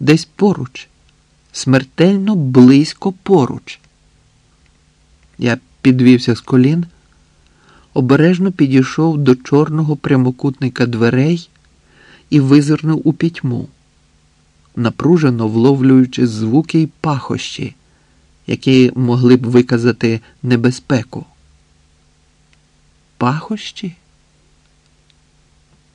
десь поруч, смертельно близько поруч. Я підвівся з колін, обережно підійшов до чорного прямокутника дверей і визирнув у пітьму, напружено вловлюючи звуки й пахощі, які могли б виказати небезпеку. Пахощі?